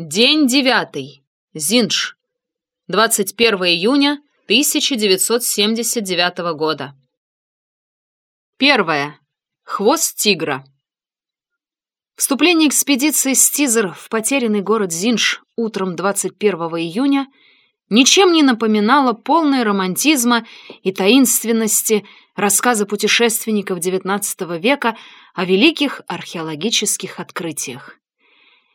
День девятый. Зиндж. 21 июня 1979 года. Первое. Хвост тигра. Вступление экспедиции Стизер в потерянный город Зиндж утром 21 июня ничем не напоминало полной романтизма и таинственности рассказа путешественников XIX века о великих археологических открытиях.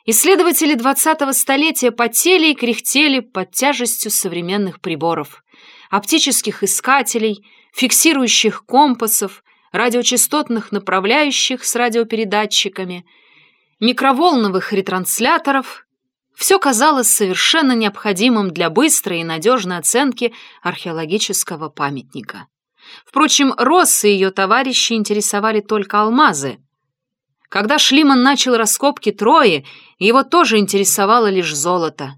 Исследователи 20-го столетия потели и кряхтели под тяжестью современных приборов, оптических искателей, фиксирующих компасов, радиочастотных направляющих с радиопередатчиками, микроволновых ретрансляторов. Все казалось совершенно необходимым для быстрой и надежной оценки археологического памятника. Впрочем, Росс и ее товарищи интересовали только алмазы. Когда Шлиман начал раскопки Трои, его тоже интересовало лишь золото.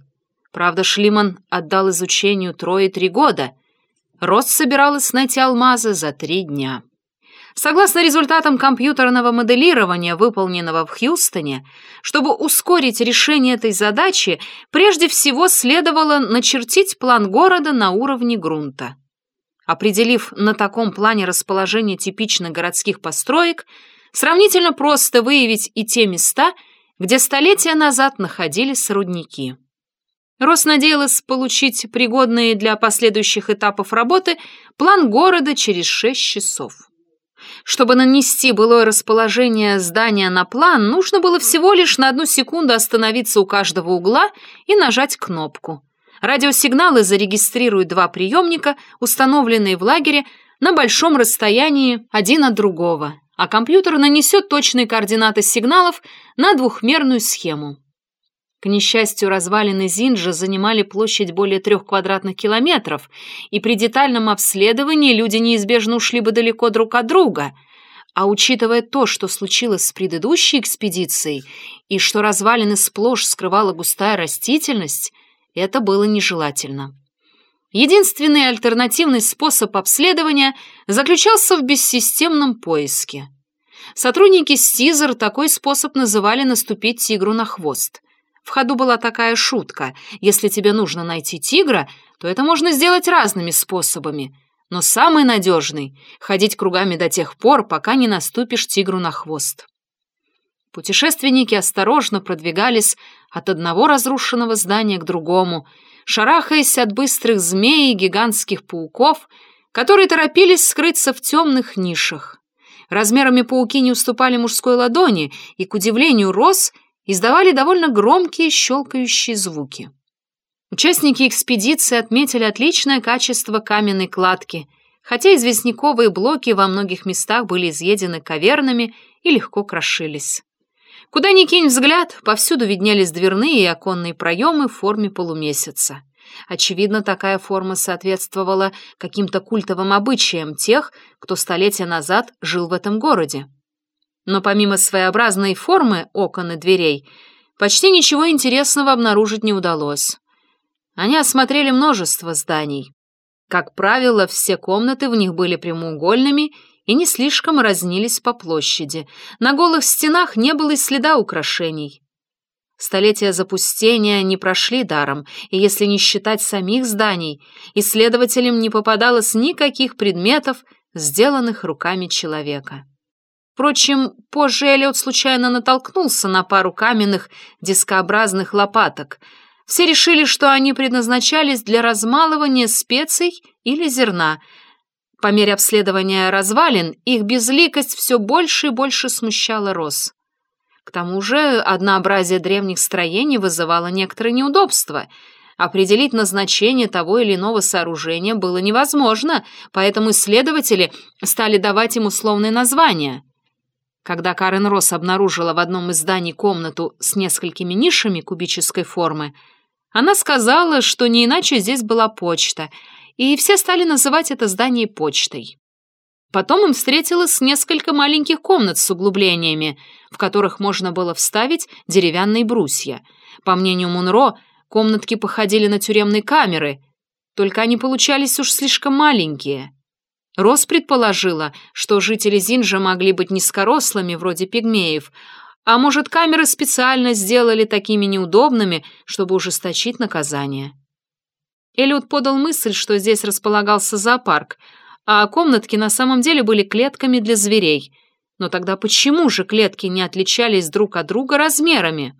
Правда, Шлиман отдал изучению Трои три года. Росс собиралась найти алмазы за три дня. Согласно результатам компьютерного моделирования, выполненного в Хьюстоне, чтобы ускорить решение этой задачи, прежде всего следовало начертить план города на уровне грунта. Определив на таком плане расположение типичных городских построек, сравнительно просто выявить и те места, где столетия назад находились рудники. Рос надеялась получить пригодный для последующих этапов работы план города через 6 часов. Чтобы нанести былое расположение здания на план, нужно было всего лишь на одну секунду остановиться у каждого угла и нажать кнопку. Радиосигналы зарегистрируют два приемника, установленные в лагере на большом расстоянии один от другого, а компьютер нанесет точные координаты сигналов на двухмерную схему. К несчастью, развалины Зинджа занимали площадь более трех квадратных километров, и при детальном обследовании люди неизбежно ушли бы далеко друг от друга. А учитывая то, что случилось с предыдущей экспедицией, и что развалины сплошь скрывала густая растительность, это было нежелательно. Единственный альтернативный способ обследования заключался в бессистемном поиске. Сотрудники Стизер такой способ называли «наступить тигру на хвост». В ходу была такая шутка. Если тебе нужно найти тигра, то это можно сделать разными способами. Но самый надежный — ходить кругами до тех пор, пока не наступишь тигру на хвост. Путешественники осторожно продвигались от одного разрушенного здания к другому — шарахаясь от быстрых змей и гигантских пауков, которые торопились скрыться в темных нишах. Размерами пауки не уступали мужской ладони и, к удивлению роз, издавали довольно громкие щелкающие звуки. Участники экспедиции отметили отличное качество каменной кладки, хотя известняковые блоки во многих местах были изъедены кавернами и легко крошились. Куда ни кинь взгляд, повсюду виднелись дверные и оконные проемы в форме полумесяца. Очевидно, такая форма соответствовала каким-то культовым обычаям тех, кто столетия назад жил в этом городе. Но помимо своеобразной формы окон и дверей, почти ничего интересного обнаружить не удалось. Они осмотрели множество зданий. Как правило, все комнаты в них были прямоугольными и не слишком разнились по площади. На голых стенах не было и следа украшений. Столетия запустения не прошли даром, и если не считать самих зданий, исследователям не попадалось никаких предметов, сделанных руками человека. Впрочем, позже Эллиот случайно натолкнулся на пару каменных дискообразных лопаток. Все решили, что они предназначались для размалывания специй или зерна — по мере обследования развалин, их безликость все больше и больше смущала Рос. К тому же однообразие древних строений вызывало некоторые неудобства. Определить назначение того или иного сооружения было невозможно, поэтому исследователи стали давать им условные названия. Когда Карен Росс обнаружила в одном из зданий комнату с несколькими нишами кубической формы, она сказала, что не иначе здесь была почта — и все стали называть это здание почтой. Потом им встретилось несколько маленьких комнат с углублениями, в которых можно было вставить деревянные брусья. По мнению Мунро, комнатки походили на тюремные камеры, только они получались уж слишком маленькие. Рос предположила, что жители Зинжа могли быть низкорослыми, вроде пигмеев, А может, камеры специально сделали такими неудобными, чтобы ужесточить наказание? Эллиот подал мысль, что здесь располагался зоопарк, а комнатки на самом деле были клетками для зверей. Но тогда почему же клетки не отличались друг от друга размерами?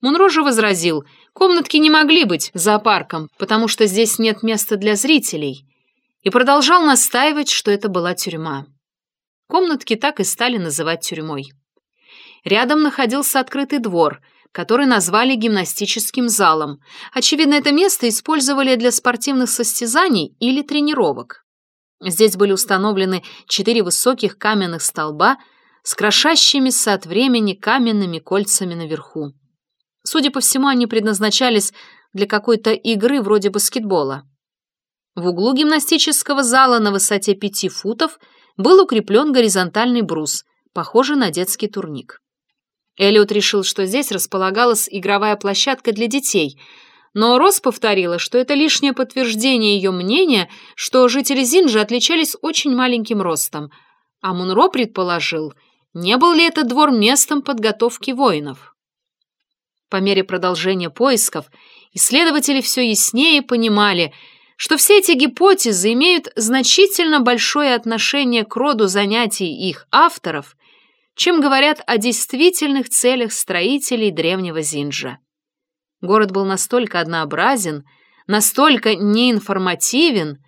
Мунро же возразил, комнатки не могли быть зоопарком, потому что здесь нет места для зрителей, и продолжал настаивать, что это была тюрьма. Комнатки так и стали называть тюрьмой. Рядом находился открытый двор, который назвали гимнастическим залом. Очевидно, это место использовали для спортивных состязаний или тренировок. Здесь были установлены четыре высоких каменных столба с крошащимися от времени каменными кольцами наверху. Судя по всему, они предназначались для какой-то игры вроде баскетбола. В углу гимнастического зала на высоте пяти футов был укреплен горизонтальный брус, похожий на детский турник. Эллиот решил, что здесь располагалась игровая площадка для детей, но Рос повторила, что это лишнее подтверждение ее мнения, что жители Зинджи отличались очень маленьким ростом, а Мунро предположил, не был ли этот двор местом подготовки воинов. По мере продолжения поисков исследователи все яснее понимали, что все эти гипотезы имеют значительно большое отношение к роду занятий их авторов, чем говорят о действительных целях строителей древнего Зинджа. Город был настолько однообразен, настолько неинформативен,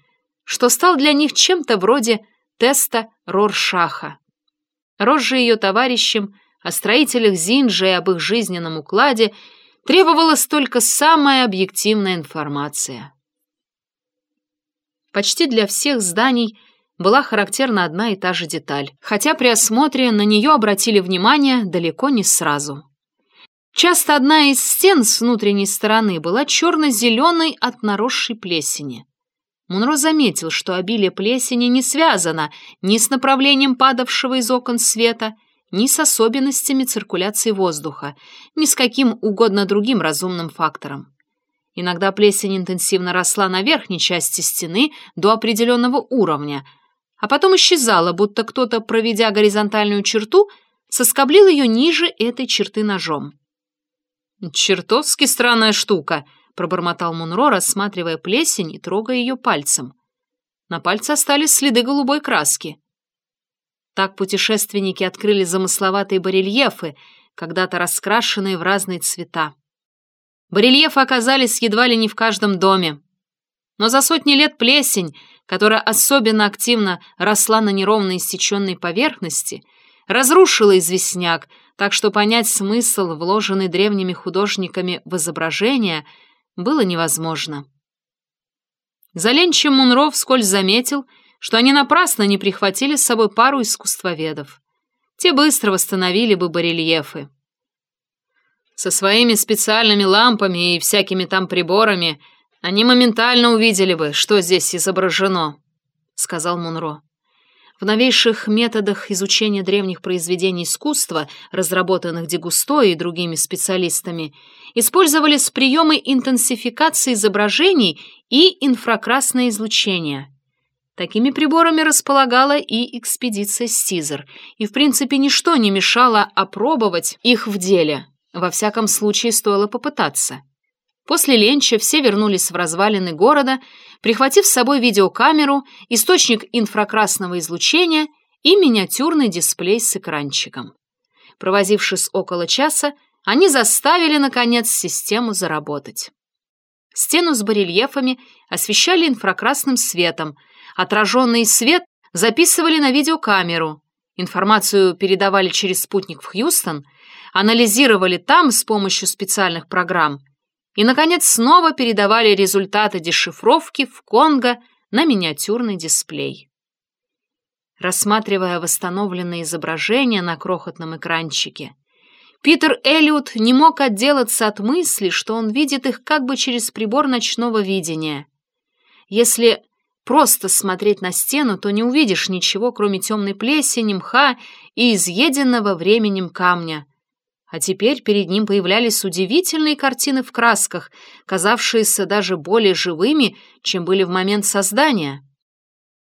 что стал для них чем-то вроде теста Роршаха. Рос же ее товарищем о строителях Зинджа и об их жизненном укладе требовалась только самая объективная информация. Почти для всех зданий была характерна одна и та же деталь, хотя при осмотре на нее обратили внимание далеко не сразу. Часто одна из стен с внутренней стороны была черно-зеленой от наросшей плесени. Мунро заметил, что обилие плесени не связано ни с направлением падавшего из окон света, ни с особенностями циркуляции воздуха, ни с каким угодно другим разумным фактором. Иногда плесень интенсивно росла на верхней части стены до определенного уровня, а потом исчезала, будто кто-то, проведя горизонтальную черту, соскоблил ее ниже этой черты ножом. «Чертовски странная штука», — пробормотал Мунро, рассматривая плесень и трогая ее пальцем. На пальце остались следы голубой краски. Так путешественники открыли замысловатые барельефы, когда-то раскрашенные в разные цвета. Барельефы оказались едва ли не в каждом доме. Но за сотни лет плесень, которая особенно активно росла на неровно иссеченной поверхности, разрушила известняк, так что понять смысл, вложенный древними художниками в изображение, было невозможно. Заленчем Мунро вскользь заметил — что они напрасно не прихватили с собой пару искусствоведов. Те быстро восстановили бы барельефы. Со своими специальными лампами и всякими там приборами они моментально увидели бы, что здесь изображено, — сказал Мунро. В новейших методах изучения древних произведений искусства, разработанных Дегусто и другими специалистами, использовались приемы интенсификации изображений и инфракрасное излучение. Такими приборами располагала и экспедиция Стизер, и, в принципе, ничто не мешало опробовать их в деле. Во всяком случае, стоило попытаться. После ленча все вернулись в развалины города, прихватив с собой видеокамеру, источник инфракрасного излучения и миниатюрный дисплей с экранчиком. Провозившись около часа, они заставили, наконец, систему заработать. Стену с барельефами освещали инфракрасным светом – Отраженный свет записывали на видеокамеру, информацию передавали через спутник в Хьюстон, анализировали там с помощью специальных программ и, наконец, снова передавали результаты дешифровки в Конго на миниатюрный дисплей. Рассматривая восстановленные изображения на крохотном экранчике, Питер Эллиот не мог отделаться от мысли, что он видит их как бы через прибор ночного видения. Если просто смотреть на стену, то не увидишь ничего, кроме темной плесени, мха и изъеденного временем камня. А теперь перед ним появлялись удивительные картины в красках, казавшиеся даже более живыми, чем были в момент создания.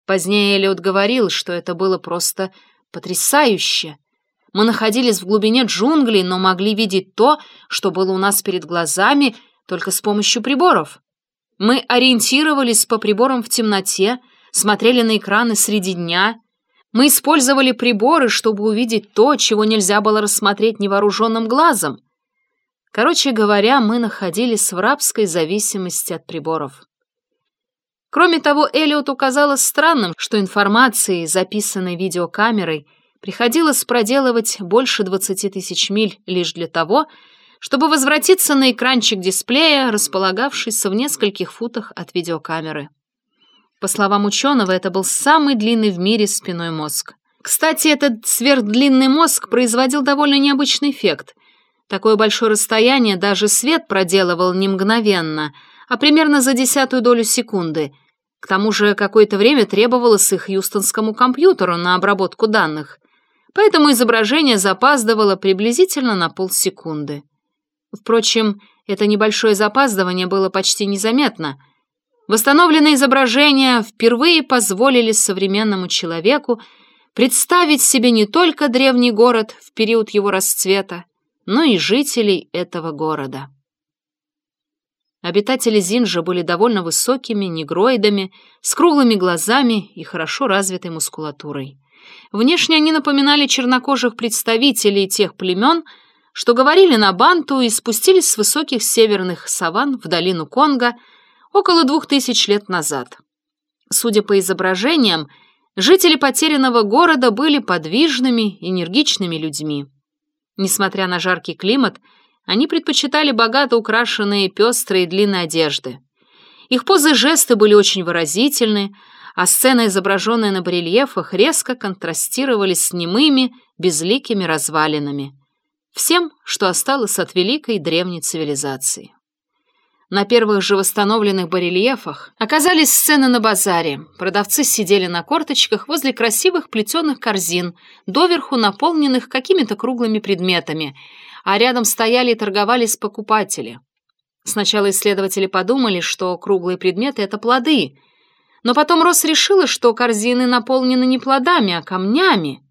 Позднее Эллиот говорил, что это было просто потрясающе. Мы находились в глубине джунглей, но могли видеть то, что было у нас перед глазами, только с помощью приборов. Мы ориентировались по приборам в темноте, смотрели на экраны среди дня. Мы использовали приборы, чтобы увидеть то, чего нельзя было рассмотреть невооруженным глазом. Короче говоря, мы находились в рабской зависимости от приборов. Кроме того, Эллиоту казалось странным, что информации, записанной видеокамерой, приходилось проделывать больше 20 тысяч миль лишь для того, чтобы возвратиться на экранчик дисплея, располагавшийся в нескольких футах от видеокамеры. По словам ученого, это был самый длинный в мире спиной мозг. Кстати, этот сверхдлинный мозг производил довольно необычный эффект. Такое большое расстояние даже свет проделывал не мгновенно, а примерно за десятую долю секунды. К тому же какое-то время требовалось их юстонскому компьютеру на обработку данных поэтому изображение запаздывало приблизительно на полсекунды. Впрочем, это небольшое запаздывание было почти незаметно. Восстановленные изображения впервые позволили современному человеку представить себе не только древний город в период его расцвета, но и жителей этого города. Обитатели Зинжа были довольно высокими, негроидами, с круглыми глазами и хорошо развитой мускулатурой. Внешне они напоминали чернокожих представителей тех племен, что говорили на банту и спустились с высоких северных саван в долину Конго около двух тысяч лет назад. Судя по изображениям, жители потерянного города были подвижными, энергичными людьми. Несмотря на жаркий климат, они предпочитали богато украшенные пестрые длинные одежды. Их позы и жесты были очень выразительны, а сцены, изображенные на барельефах, резко контрастировали с немыми, безликими развалинами. Всем, что осталось от великой древней цивилизации. На первых же восстановленных барельефах оказались сцены на базаре. Продавцы сидели на корточках возле красивых плетеных корзин, доверху наполненных какими-то круглыми предметами, а рядом стояли и торговались покупатели. Сначала исследователи подумали, что круглые предметы — это плоды, но потом Рос решила, что корзины наполнены не плодами, а камнями.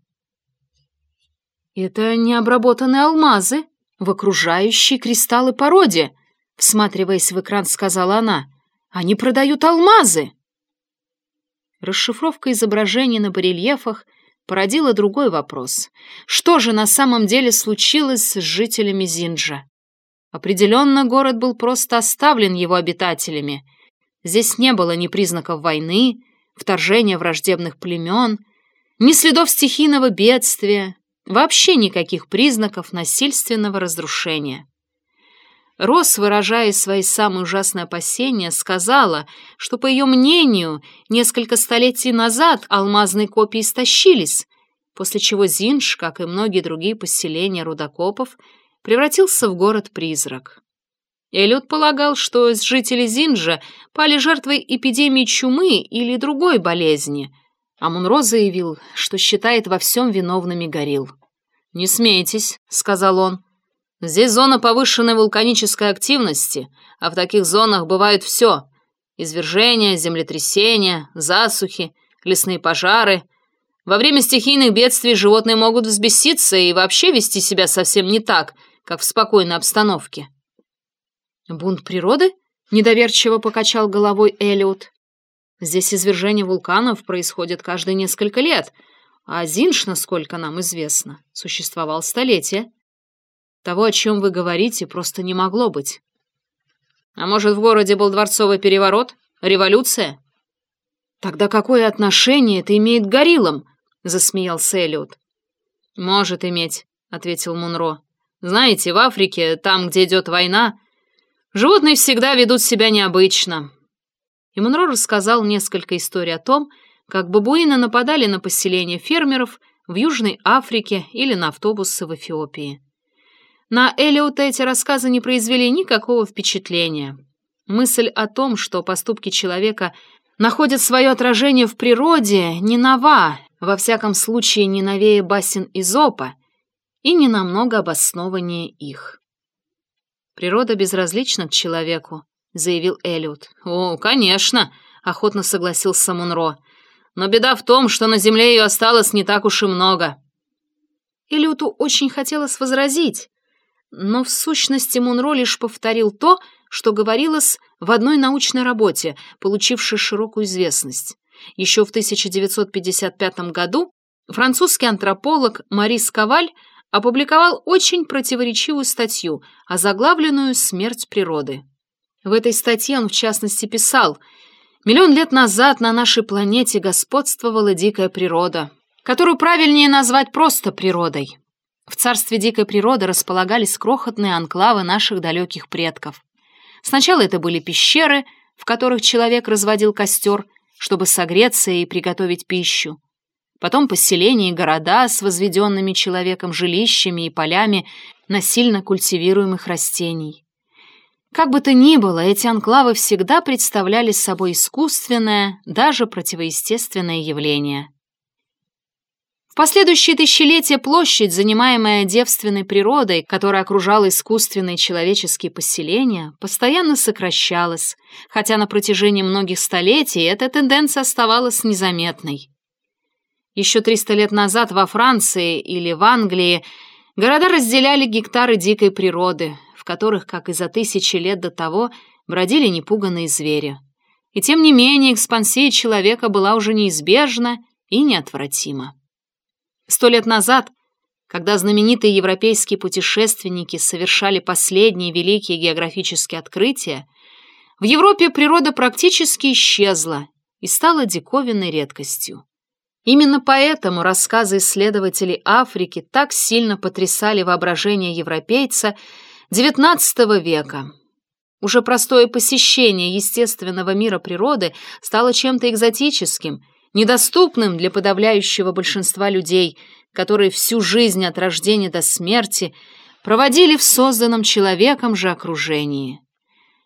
«Это необработанные алмазы в окружающей кристаллы породе», — всматриваясь в экран, сказала она. «Они продают алмазы!» Расшифровка изображений на барельефах породила другой вопрос. Что же на самом деле случилось с жителями Зинджа? Определенно, город был просто оставлен его обитателями — Здесь не было ни признаков войны, вторжения враждебных племен, ни следов стихийного бедствия, вообще никаких признаков насильственного разрушения. Рос, выражая свои самые ужасные опасения, сказала, что, по ее мнению, несколько столетий назад алмазные копии истощились, после чего Зинж, как и многие другие поселения рудокопов, превратился в город-призрак. Эллиот полагал, что жители Зинджа пали жертвой эпидемии чумы или другой болезни, а Мунро заявил, что считает во всем виновными горилл. «Не смейтесь», — сказал он. «Здесь зона повышенной вулканической активности, а в таких зонах бывает все — извержения, землетрясения, засухи, лесные пожары. Во время стихийных бедствий животные могут взбеситься и вообще вести себя совсем не так, как в спокойной обстановке». «Бунт природы?» — недоверчиво покачал головой Элиот. «Здесь извержение вулканов происходит каждые несколько лет, а Зинш, насколько нам известно, существовал столетия. Того, о чем вы говорите, просто не могло быть. А может, в городе был дворцовый переворот? Революция?» «Тогда какое отношение это имеет к гориллам?» — засмеялся Элиот. «Может иметь», — ответил Мунро. «Знаете, в Африке, там, где идет война, Животные всегда ведут себя необычно. И Монро рассказал несколько историй о том, как бабуины нападали на поселения фермеров в Южной Африке или на автобусы в Эфиопии. На Элиота эти рассказы не произвели никакого впечатления. Мысль о том, что поступки человека находят свое отражение в природе, не нова, во всяком случае не новее басен Изопа, и не намного обоснованнее их. Природа безразлична к человеку», — заявил Эллиот. «О, конечно», — охотно согласился Мунро. «Но беда в том, что на Земле ее осталось не так уж и много». Элиоту очень хотелось возразить, но в сущности Мунро лишь повторил то, что говорилось в одной научной работе, получившей широкую известность. Еще в 1955 году французский антрополог Марис Каваль опубликовал очень противоречивую статью, озаглавленную «Смерть природы». В этой статье он, в частности, писал «Миллион лет назад на нашей планете господствовала дикая природа, которую правильнее назвать просто природой. В царстве дикой природы располагались крохотные анклавы наших далеких предков. Сначала это были пещеры, в которых человек разводил костер, чтобы согреться и приготовить пищу потом поселения и города с возведенными человеком жилищами и полями насильно культивируемых растений. Как бы то ни было, эти анклавы всегда представляли собой искусственное, даже противоестественное явление. В последующие тысячелетия площадь, занимаемая девственной природой, которая окружала искусственные человеческие поселения, постоянно сокращалась, хотя на протяжении многих столетий эта тенденция оставалась незаметной. Еще 300 лет назад во Франции или в Англии города разделяли гектары дикой природы, в которых, как и за тысячи лет до того, бродили непуганные звери. И тем не менее экспансия человека была уже неизбежна и неотвратима. Сто лет назад, когда знаменитые европейские путешественники совершали последние великие географические открытия, в Европе природа практически исчезла и стала диковинной редкостью. Именно поэтому рассказы исследователей Африки так сильно потрясали воображение европейца XIX века. Уже простое посещение естественного мира природы стало чем-то экзотическим, недоступным для подавляющего большинства людей, которые всю жизнь от рождения до смерти проводили в созданном человеком же окружении.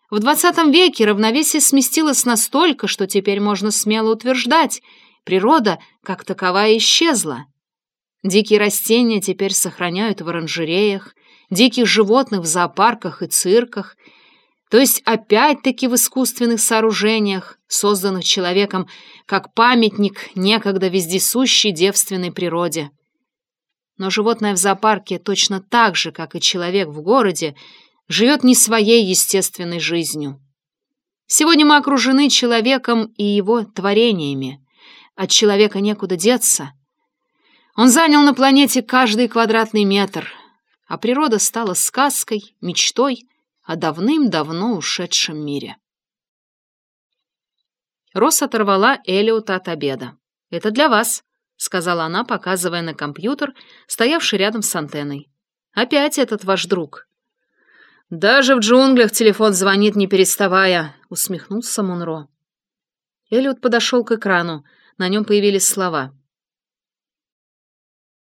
В XX веке равновесие сместилось настолько, что теперь можно смело утверждать – Природа, как таковая, исчезла. Дикие растения теперь сохраняют в оранжереях, диких животных в зоопарках и цирках, то есть опять-таки в искусственных сооружениях, созданных человеком как памятник некогда вездесущей девственной природе. Но животное в зоопарке точно так же, как и человек в городе, живет не своей естественной жизнью. Сегодня мы окружены человеком и его творениями. От человека некуда деться. Он занял на планете каждый квадратный метр, а природа стала сказкой, мечтой о давным-давно ушедшем мире. Росс оторвала Элиота от обеда. «Это для вас», — сказала она, показывая на компьютер, стоявший рядом с антенной. «Опять этот ваш друг». «Даже в джунглях телефон звонит, не переставая», — усмехнулся Монро. Эллиот подошел к экрану. На нем появились слова.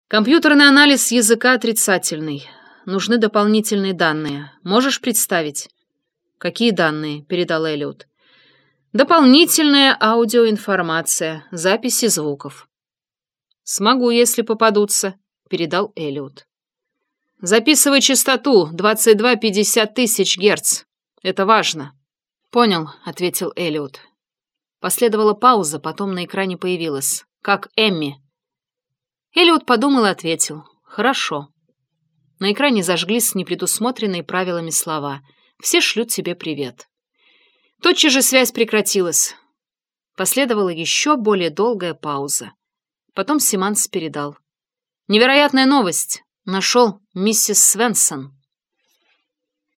Компьютерный анализ языка отрицательный. Нужны дополнительные данные. Можешь представить? Какие данные? Передал Эллиот. Дополнительная аудиоинформация, записи звуков. Смогу, если попадутся, передал Эллиот. Записывай частоту 22-50 тысяч герц. Это важно. Понял, ответил Эллиот. Последовала пауза, потом на экране появилась. «Как Эмми?» Эллиот подумал и ответил. «Хорошо». На экране зажглись непредусмотренные правилами слова. «Все шлют тебе привет». Тотчас же связь прекратилась. Последовала еще более долгая пауза. Потом Симанс передал. «Невероятная новость! Нашел миссис Свенсон».